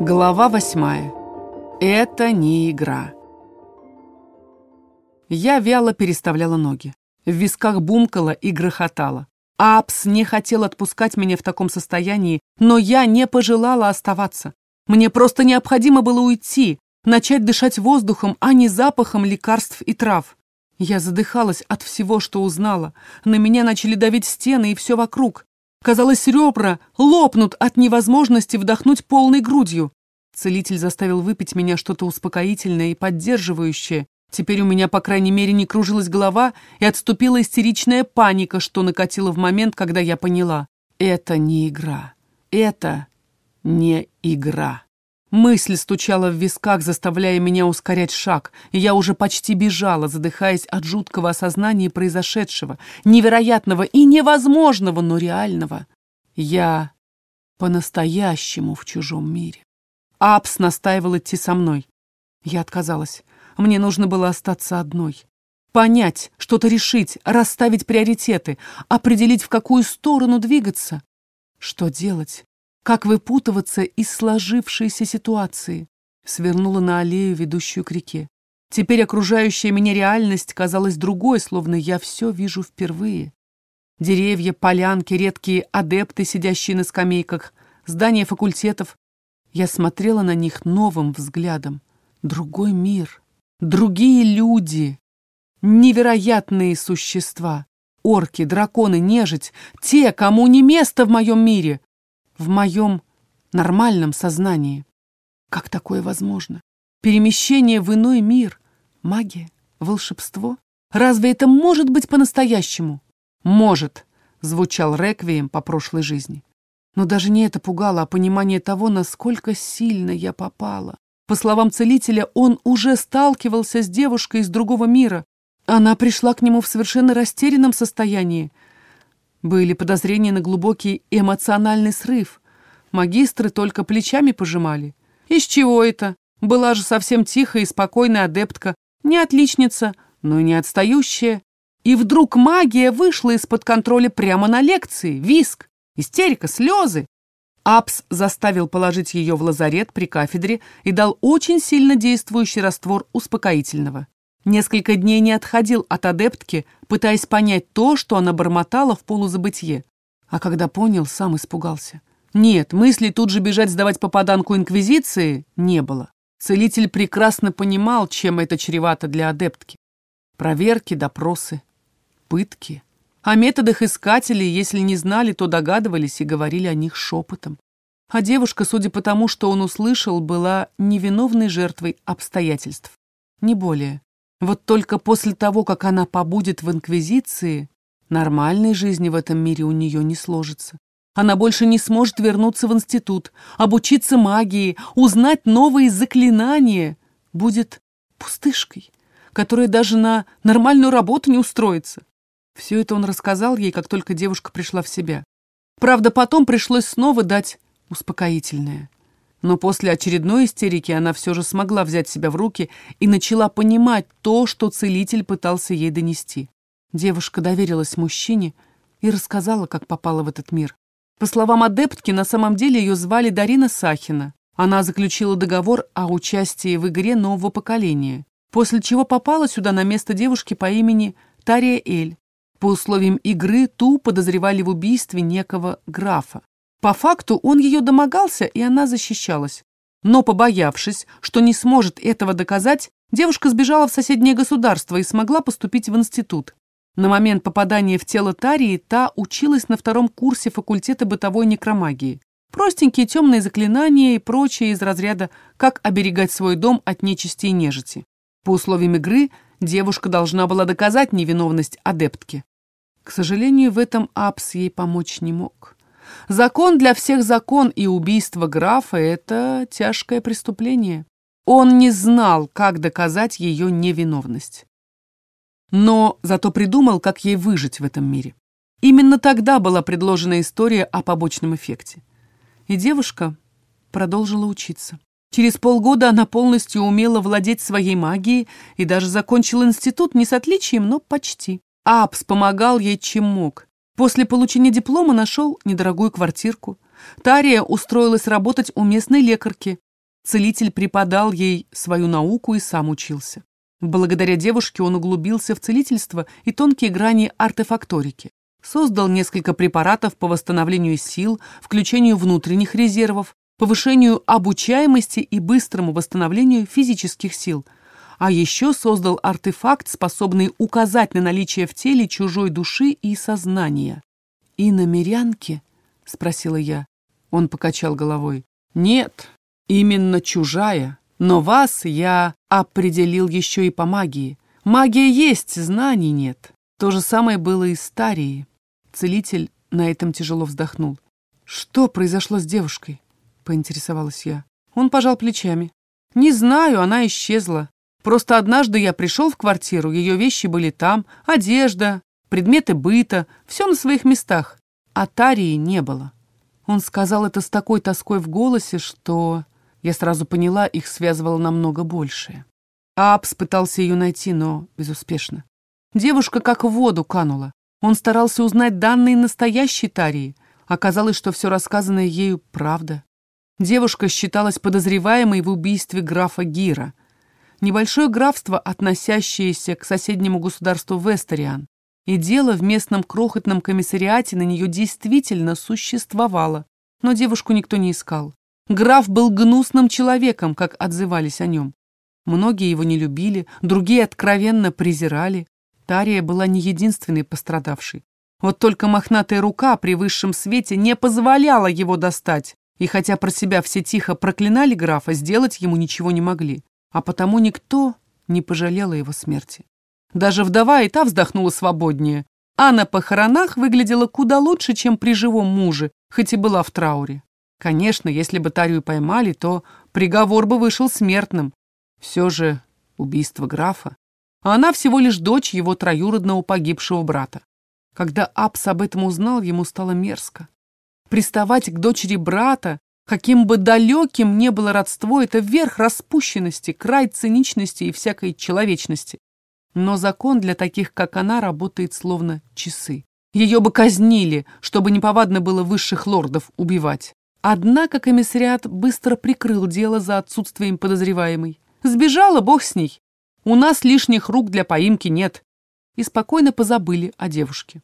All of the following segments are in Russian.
Глава восьмая. Это не игра. Я вяло переставляла ноги. В висках бумкала и грохотала. Апс не хотел отпускать меня в таком состоянии, но я не пожелала оставаться. Мне просто необходимо было уйти, начать дышать воздухом, а не запахом лекарств и трав. Я задыхалась от всего, что узнала. На меня начали давить стены и все вокруг. Казалось, ребра лопнут от невозможности вдохнуть полной грудью. Целитель заставил выпить меня что-то успокоительное и поддерживающее. Теперь у меня, по крайней мере, не кружилась голова и отступила истеричная паника, что накатила в момент, когда я поняла. Это не игра. Это не игра. Мысль стучала в висках, заставляя меня ускорять шаг, и я уже почти бежала, задыхаясь от жуткого осознания произошедшего, невероятного и невозможного, но реального. Я по-настоящему в чужом мире. Апс настаивал идти со мной. Я отказалась. Мне нужно было остаться одной. Понять, что-то решить, расставить приоритеты, определить, в какую сторону двигаться. Что делать? Как выпутываться из сложившейся ситуации? Свернула на аллею, ведущую к реке. Теперь окружающая меня реальность казалась другой, словно я все вижу впервые. Деревья, полянки, редкие адепты, сидящие на скамейках, здания факультетов. Я смотрела на них новым взглядом. Другой мир, другие люди, невероятные существа. Орки, драконы, нежить, те, кому не место в моем мире в моем нормальном сознании. Как такое возможно? Перемещение в иной мир, магия, волшебство? Разве это может быть по-настоящему? Может, звучал реквием по прошлой жизни. Но даже не это пугало, а понимание того, насколько сильно я попала. По словам целителя, он уже сталкивался с девушкой из другого мира. Она пришла к нему в совершенно растерянном состоянии. Были подозрения на глубокий эмоциональный срыв. Магистры только плечами пожимали. Из чего это? Была же совсем тихая и спокойная адептка. Не отличница, но и не отстающая. И вдруг магия вышла из-под контроля прямо на лекции. Виск, истерика, слезы. Апс заставил положить ее в лазарет при кафедре и дал очень сильно действующий раствор успокоительного. Несколько дней не отходил от адептки, пытаясь понять то, что она бормотала в полузабытье. А когда понял, сам испугался. Нет, мысли тут же бежать сдавать попаданку Инквизиции не было. Целитель прекрасно понимал, чем это чревато для адептки. Проверки, допросы, пытки. О методах искателей, если не знали, то догадывались и говорили о них шепотом. А девушка, судя по тому, что он услышал, была невиновной жертвой обстоятельств. Не более. Вот только после того, как она побудет в Инквизиции, нормальной жизни в этом мире у нее не сложится. Она больше не сможет вернуться в институт, обучиться магии, узнать новые заклинания. Будет пустышкой, которая даже на нормальную работу не устроится. Все это он рассказал ей, как только девушка пришла в себя. Правда, потом пришлось снова дать успокоительное. Но после очередной истерики она все же смогла взять себя в руки и начала понимать то, что целитель пытался ей донести. Девушка доверилась мужчине и рассказала, как попала в этот мир. По словам адептки, на самом деле ее звали Дарина Сахина. Она заключила договор о участии в игре нового поколения, после чего попала сюда на место девушки по имени Тария Эль. По условиям игры ту подозревали в убийстве некого графа. По факту он ее домогался, и она защищалась. Но, побоявшись, что не сможет этого доказать, девушка сбежала в соседнее государство и смогла поступить в институт. На момент попадания в тело Тарии та училась на втором курсе факультета бытовой некромагии. Простенькие темные заклинания и прочее из разряда «Как оберегать свой дом от нечисти и нежити». По условиям игры девушка должна была доказать невиновность адептки. К сожалению, в этом Апс ей помочь не мог. Закон для всех закон, и убийство графа — это тяжкое преступление. Он не знал, как доказать ее невиновность. Но зато придумал, как ей выжить в этом мире. Именно тогда была предложена история о побочном эффекте. И девушка продолжила учиться. Через полгода она полностью умела владеть своей магией и даже закончила институт не с отличием, но почти. Апс помогал ей чем мог. После получения диплома нашел недорогую квартирку. Тария устроилась работать у местной лекарки. Целитель преподал ей свою науку и сам учился. Благодаря девушке он углубился в целительство и тонкие грани артефакторики. Создал несколько препаратов по восстановлению сил, включению внутренних резервов, повышению обучаемости и быстрому восстановлению физических сил. А еще создал артефакт, способный указать на наличие в теле чужой души и сознания. «И на мирянке?» — спросила я. Он покачал головой. «Нет, именно чужая. Но вас я определил еще и по магии. Магия есть, знаний нет. То же самое было и с Тарией. Целитель на этом тяжело вздохнул. «Что произошло с девушкой?» — поинтересовалась я. Он пожал плечами. «Не знаю, она исчезла. Просто однажды я пришел в квартиру, ее вещи были там, одежда, предметы быта, все на своих местах, а Тарии не было». Он сказал это с такой тоской в голосе, что я сразу поняла, их связывало намного большее. Апс пытался ее найти, но безуспешно. Девушка как в воду канула. Он старался узнать данные настоящей Тарии. Оказалось, что все рассказанное ею правда. Девушка считалась подозреваемой в убийстве графа Гира. Небольшое графство, относящееся к соседнему государству Вестериан. И дело в местном крохотном комиссариате на нее действительно существовало. Но девушку никто не искал. Граф был гнусным человеком, как отзывались о нем. Многие его не любили, другие откровенно презирали. Тария была не единственной пострадавшей. Вот только мохнатая рука при высшем свете не позволяла его достать, и хотя про себя все тихо проклинали графа, сделать ему ничего не могли, а потому никто не пожалел о его смерти. Даже вдова и та вздохнула свободнее, а на похоронах выглядела куда лучше, чем при живом муже, хоть и была в трауре. Конечно, если бы Тарию поймали, то приговор бы вышел смертным. Все же убийство графа а она всего лишь дочь его троюродного погибшего брата. Когда Апс об этом узнал, ему стало мерзко. Приставать к дочери брата, каким бы далеким не было родство, это верх распущенности, край циничности и всякой человечности. Но закон для таких, как она, работает словно часы. Ее бы казнили, чтобы неповадно было высших лордов убивать. Однако комиссариат быстро прикрыл дело за отсутствием подозреваемой. Сбежала, бог с ней. У нас лишних рук для поимки нет. И спокойно позабыли о девушке.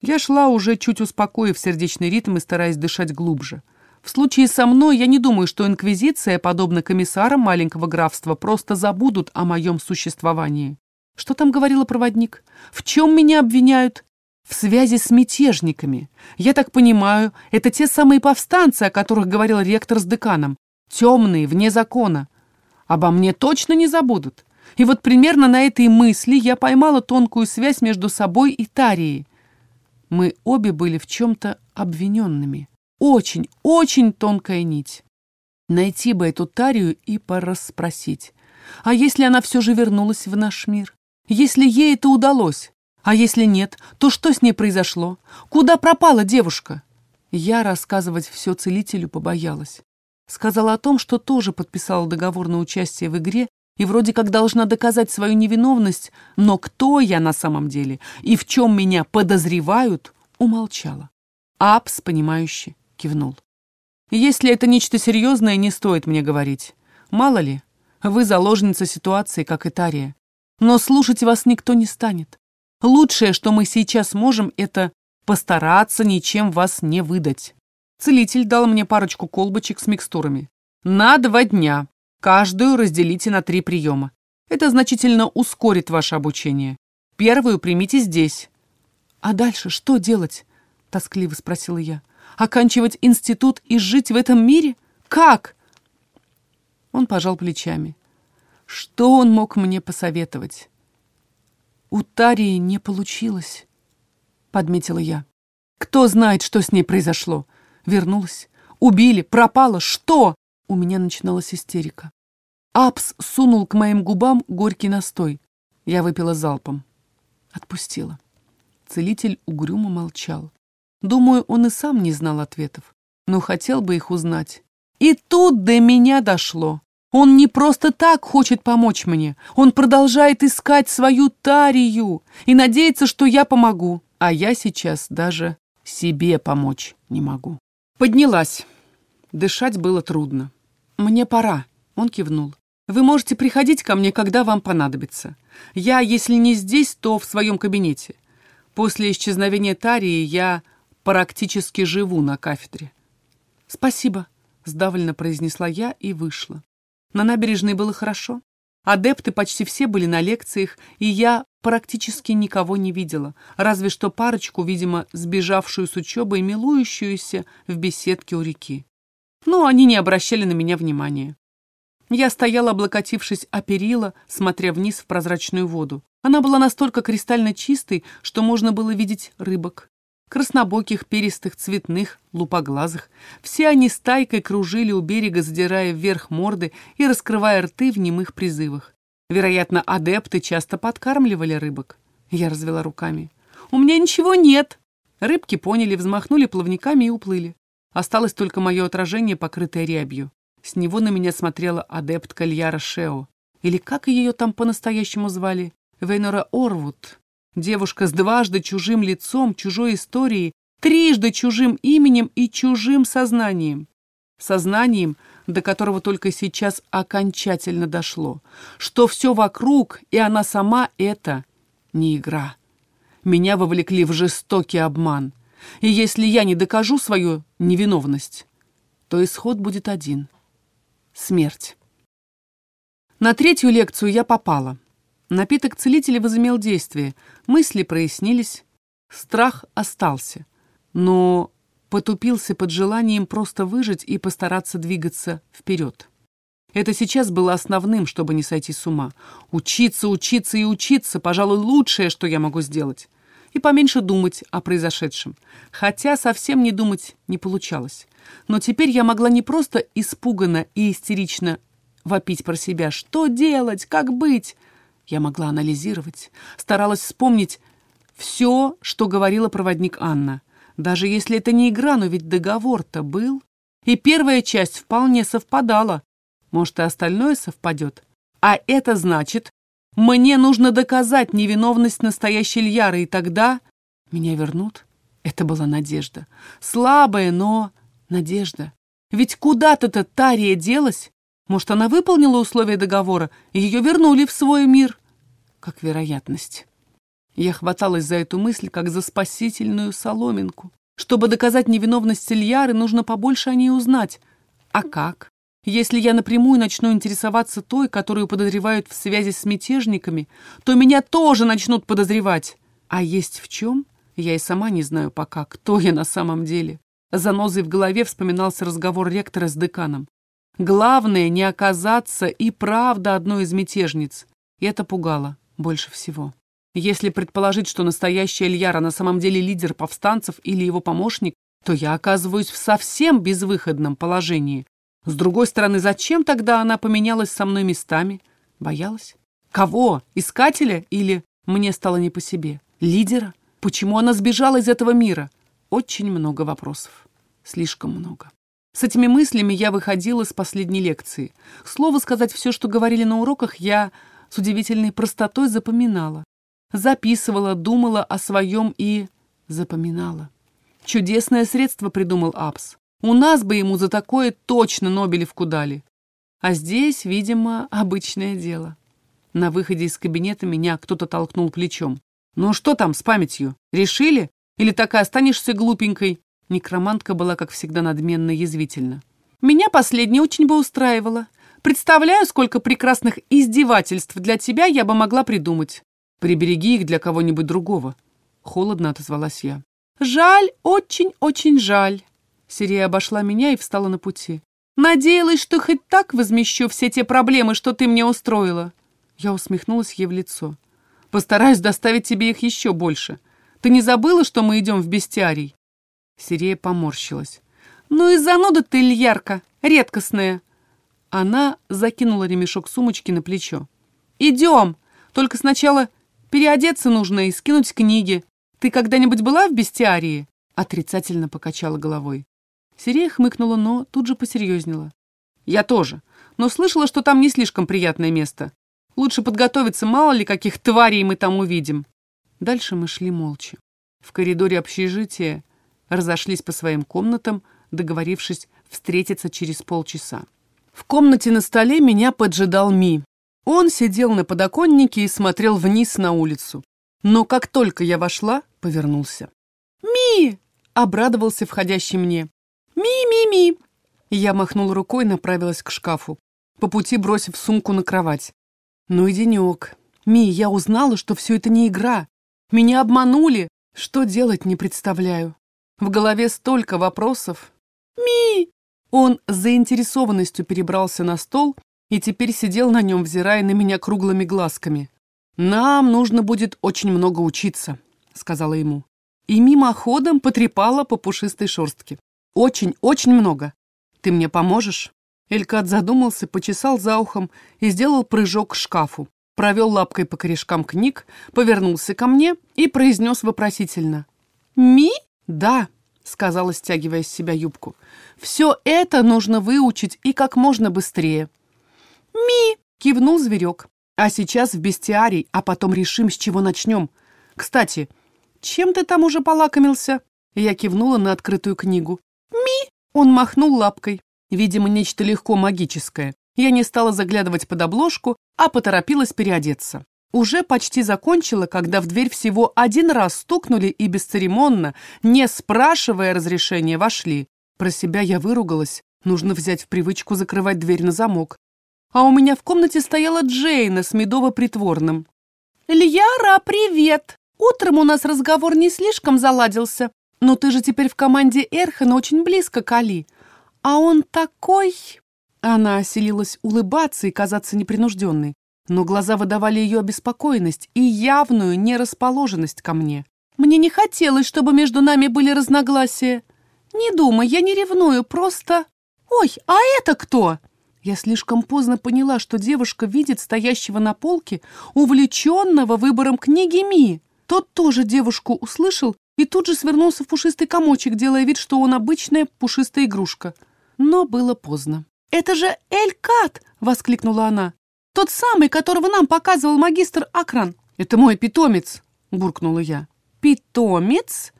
Я шла уже чуть успокоив сердечный ритм и стараясь дышать глубже. В случае со мной я не думаю, что Инквизиция, подобно комиссарам маленького графства, просто забудут о моем существовании. Что там говорила проводник? В чем меня обвиняют? В связи с мятежниками. Я так понимаю, это те самые повстанцы, о которых говорил ректор с деканом. Темные, вне закона. Обо мне точно не забудут. И вот примерно на этой мысли я поймала тонкую связь между собой и Тарией. Мы обе были в чем-то обвиненными. Очень, очень тонкая нить. Найти бы эту Тарию и порасспросить. А если она все же вернулась в наш мир? Если ей это удалось? А если нет, то что с ней произошло? Куда пропала девушка? Я рассказывать все целителю побоялась. Сказала о том, что тоже подписала договор на участие в игре и вроде как должна доказать свою невиновность, но кто я на самом деле и в чем меня подозревают, умолчала. Апс, понимающе, кивнул. Если это нечто серьезное, не стоит мне говорить. Мало ли, вы заложница ситуации, как и Тария. Но слушать вас никто не станет. Лучшее, что мы сейчас можем, это постараться ничем вас не выдать. Целитель дал мне парочку колбочек с микстурами. На два дня. Каждую разделите на три приема. Это значительно ускорит ваше обучение. Первую примите здесь. А дальше что делать? Тоскливо спросила я. Оканчивать институт и жить в этом мире? Как? Он пожал плечами. Что он мог мне посоветовать? У Тарии не получилось, подметила я. Кто знает, что с ней произошло? Вернулась? Убили? Пропала? Что? У меня начиналась истерика. Апс сунул к моим губам горький настой. Я выпила залпом. Отпустила. Целитель угрюмо молчал. Думаю, он и сам не знал ответов, но хотел бы их узнать. И тут до меня дошло. Он не просто так хочет помочь мне. Он продолжает искать свою Тарию и надеется, что я помогу. А я сейчас даже себе помочь не могу. Поднялась. Дышать было трудно. «Мне пора», Он кивнул. «Вы можете приходить ко мне, когда вам понадобится. Я, если не здесь, то в своем кабинете. После исчезновения Тарии я практически живу на кафедре». «Спасибо», — сдавленно произнесла я и вышла. На набережной было хорошо. Адепты почти все были на лекциях, и я практически никого не видела, разве что парочку, видимо, сбежавшую с учебы и милующуюся в беседке у реки. Но они не обращали на меня внимания. Я стояла, облокотившись о перила, смотря вниз в прозрачную воду. Она была настолько кристально чистой, что можно было видеть рыбок. Краснобоких, перистых, цветных, лупоглазых. Все они стайкой кружили у берега, задирая вверх морды и раскрывая рты в немых призывах. Вероятно, адепты часто подкармливали рыбок. Я развела руками. «У меня ничего нет!» Рыбки поняли, взмахнули плавниками и уплыли. Осталось только мое отражение, покрытое рябью. С него на меня смотрела адептка Льяра Шео. Или как ее там по-настоящему звали? Вейнора Орвуд. Девушка с дважды чужим лицом, чужой историей, трижды чужим именем и чужим сознанием. Сознанием, до которого только сейчас окончательно дошло, что все вокруг, и она сама — это не игра. Меня вовлекли в жестокий обман. И если я не докажу свою невиновность, то исход будет один — смерть. На третью лекцию я попала. Напиток целителя возымел действие, мысли прояснились, страх остался, но потупился под желанием просто выжить и постараться двигаться вперед. Это сейчас было основным, чтобы не сойти с ума. Учиться, учиться и учиться, пожалуй, лучшее, что я могу сделать. И поменьше думать о произошедшем. Хотя совсем не думать не получалось. Но теперь я могла не просто испуганно и истерично вопить про себя «Что делать? Как быть?» Я могла анализировать, старалась вспомнить все, что говорила проводник Анна. Даже если это не игра, но ведь договор-то был. И первая часть вполне совпадала. Может, и остальное совпадет. А это значит, мне нужно доказать невиновность настоящей Льяры, и тогда меня вернут. Это была надежда. Слабая, но надежда. Ведь куда-то-то Тария делась. Может, она выполнила условия договора, и ее вернули в свой мир? Как вероятность. Я хваталась за эту мысль, как за спасительную соломинку. Чтобы доказать невиновность Ильяры, нужно побольше о ней узнать. А как? Если я напрямую начну интересоваться той, которую подозревают в связи с мятежниками, то меня тоже начнут подозревать. А есть в чем? Я и сама не знаю пока, кто я на самом деле. Занозой в голове вспоминался разговор ректора с деканом. Главное не оказаться и правда одной из мятежниц. И это пугало больше всего. Если предположить, что настоящая Ильяра на самом деле лидер повстанцев или его помощник, то я оказываюсь в совсем безвыходном положении. С другой стороны, зачем тогда она поменялась со мной местами? Боялась? Кого? Искателя или мне стало не по себе? Лидера? Почему она сбежала из этого мира? Очень много вопросов. Слишком много. С этими мыслями я выходила с последней лекции. Слово сказать все, что говорили на уроках, я с удивительной простотой запоминала. Записывала, думала о своем и запоминала. Чудесное средство придумал Апс. У нас бы ему за такое точно Нобелевку дали. А здесь, видимо, обычное дело. На выходе из кабинета меня кто-то толкнул плечом. «Ну что там с памятью? Решили? Или так и останешься глупенькой?» Некромантка была, как всегда, надменно язвительна. «Меня последнее очень бы устраивало. Представляю, сколько прекрасных издевательств для тебя я бы могла придумать. Прибереги их для кого-нибудь другого. Холодно отозвалась я. Жаль, очень-очень жаль. Сирия обошла меня и встала на пути. Надеялась, что хоть так возмещу все те проблемы, что ты мне устроила. Я усмехнулась ей в лицо. Постараюсь доставить тебе их еще больше. Ты не забыла, что мы идем в бестиарий? Сирия поморщилась. Ну и зануда ты, Ильярка, редкостная. Она закинула ремешок сумочки на плечо. «Идем! Только сначала переодеться нужно и скинуть книги. Ты когда-нибудь была в бестиарии?» Отрицательно покачала головой. Сирея хмыкнула, но тут же посерьезнела. «Я тоже. Но слышала, что там не слишком приятное место. Лучше подготовиться, мало ли каких тварей мы там увидим». Дальше мы шли молча. В коридоре общежития разошлись по своим комнатам, договорившись встретиться через полчаса. В комнате на столе меня поджидал Ми. Он сидел на подоконнике и смотрел вниз на улицу. Но как только я вошла, повернулся. «Ми!» — обрадовался входящий мне. «Ми-ми-ми!» Я махнул рукой и направилась к шкафу, по пути бросив сумку на кровать. «Ну и денек. Ми, я узнала, что все это не игра. Меня обманули. Что делать, не представляю. В голове столько вопросов. Ми!» Он с заинтересованностью перебрался на стол и теперь сидел на нем, взирая на меня круглыми глазками. «Нам нужно будет очень много учиться», — сказала ему. И мимоходом потрепала по пушистой шерстке. «Очень, очень много. Ты мне поможешь?» Элькат задумался, почесал за ухом и сделал прыжок к шкафу. Провел лапкой по корешкам книг, повернулся ко мне и произнес вопросительно. «Ми?» «Да», — сказала, стягивая с себя юбку. «Все это нужно выучить и как можно быстрее». «Ми!» — кивнул зверек. «А сейчас в бестиарий, а потом решим, с чего начнем. Кстати, чем ты там уже полакомился?» Я кивнула на открытую книгу. «Ми!» — он махнул лапкой. Видимо, нечто легко магическое. Я не стала заглядывать под обложку, а поторопилась переодеться. Уже почти закончила, когда в дверь всего один раз стукнули и бесцеремонно, не спрашивая разрешения, вошли. Про себя я выругалась. Нужно взять в привычку закрывать дверь на замок. А у меня в комнате стояла Джейна с медово-притворным. «Льяра, привет! Утром у нас разговор не слишком заладился, но ты же теперь в команде Эрхена очень близко к Али. А он такой...» Она оселилась улыбаться и казаться непринужденной но глаза выдавали ее обеспокоенность и явную нерасположенность ко мне. Мне не хотелось, чтобы между нами были разногласия. Не думай, я не ревную, просто... Ой, а это кто? Я слишком поздно поняла, что девушка видит стоящего на полке, увлеченного выбором книги Ми. Тот тоже девушку услышал и тут же свернулся в пушистый комочек, делая вид, что он обычная пушистая игрушка. Но было поздно. «Это же Эль-Кат!» — воскликнула она. Тот самый, которого нам показывал магистр Акран. Это мой питомец, буркнула я. Питомец?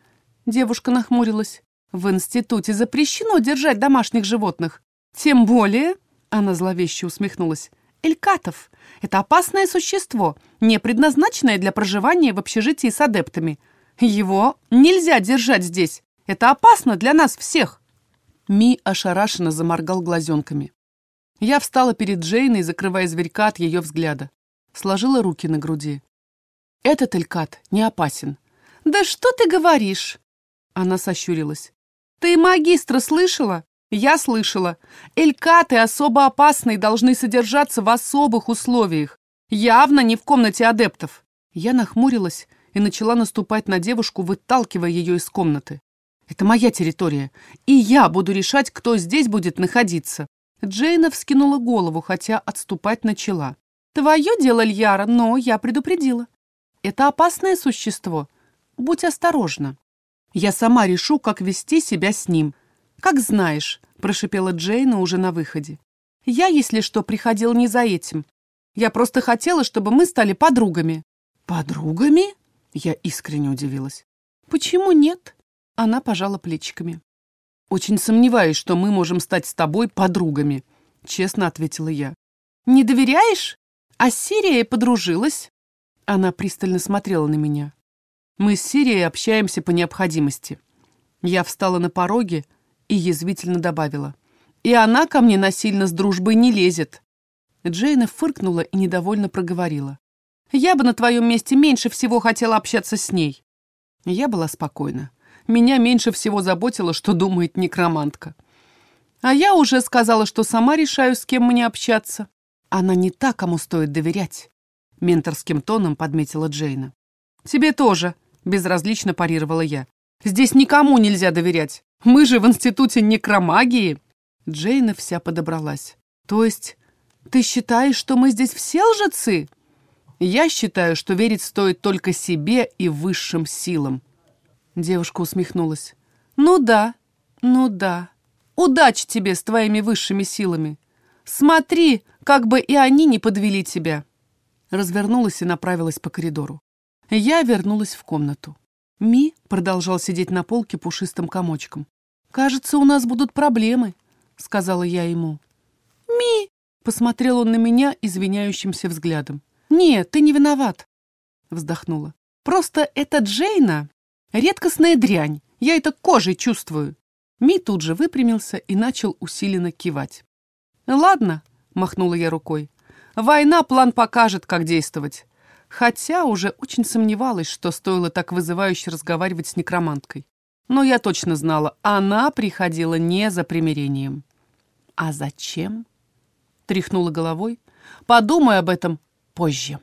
Девушка нахмурилась. В институте запрещено держать домашних животных. Тем более, она зловеще усмехнулась, элькатов. Это опасное существо, не предназначенное для проживания в общежитии с адептами. Его нельзя держать здесь. Это опасно для нас всех. Ми ошарашенно заморгал глазенками. Я встала перед Джейной, закрывая зверька от ее взгляда. Сложила руки на груди. «Этот элькат не опасен». «Да что ты говоришь?» Она сощурилась. «Ты магистра слышала?» «Я слышала. Элькаты особо опасные должны содержаться в особых условиях. Явно не в комнате адептов». Я нахмурилась и начала наступать на девушку, выталкивая ее из комнаты. «Это моя территория, и я буду решать, кто здесь будет находиться. Джейна вскинула голову, хотя отступать начала. «Твое дело, Льяра, но я предупредила. Это опасное существо. Будь осторожна. Я сама решу, как вести себя с ним. Как знаешь», — прошипела Джейна уже на выходе. «Я, если что, приходила не за этим. Я просто хотела, чтобы мы стали подругами». «Подругами?» — я искренне удивилась. «Почему нет?» — она пожала плечиками. «Очень сомневаюсь, что мы можем стать с тобой подругами», — честно ответила я. «Не доверяешь? А с Сирией подружилась?» Она пристально смотрела на меня. «Мы с Сирией общаемся по необходимости». Я встала на пороге и язвительно добавила. «И она ко мне насильно с дружбой не лезет». Джейна фыркнула и недовольно проговорила. «Я бы на твоем месте меньше всего хотела общаться с ней». Я была спокойна. Меня меньше всего заботило, что думает некромантка. А я уже сказала, что сама решаю, с кем мне общаться. Она не та, кому стоит доверять, — менторским тоном подметила Джейна. Тебе тоже, — безразлично парировала я. Здесь никому нельзя доверять. Мы же в институте некромагии. Джейна вся подобралась. То есть ты считаешь, что мы здесь все лжецы? Я считаю, что верить стоит только себе и высшим силам, Девушка усмехнулась. «Ну да, ну да. Удачи тебе с твоими высшими силами. Смотри, как бы и они не подвели тебя». Развернулась и направилась по коридору. Я вернулась в комнату. Ми продолжал сидеть на полке пушистым комочком. «Кажется, у нас будут проблемы», — сказала я ему. «Ми!» Посмотрел он на меня извиняющимся взглядом. «Нет, ты не виноват», — вздохнула. «Просто эта Джейна — редкостная дрянь. Я это кожей чувствую». Ми тут же выпрямился и начал усиленно кивать. «Ладно», — махнула я рукой. «Война план покажет, как действовать». Хотя уже очень сомневалась, что стоило так вызывающе разговаривать с некроманткой. Но я точно знала, она приходила не за примирением. «А зачем?» — тряхнула головой. «Подумай об этом позже».